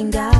ding dong.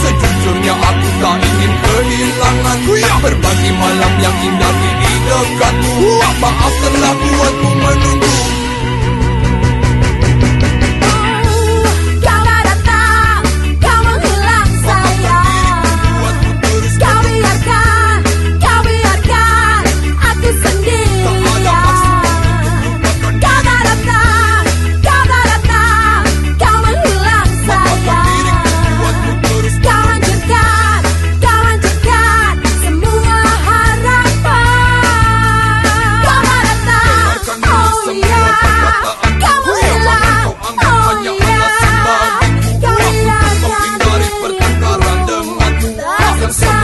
Sejujurnya aku tak ingin kehilangan. Berbagi malam yang indah di dekatmu. Maaf San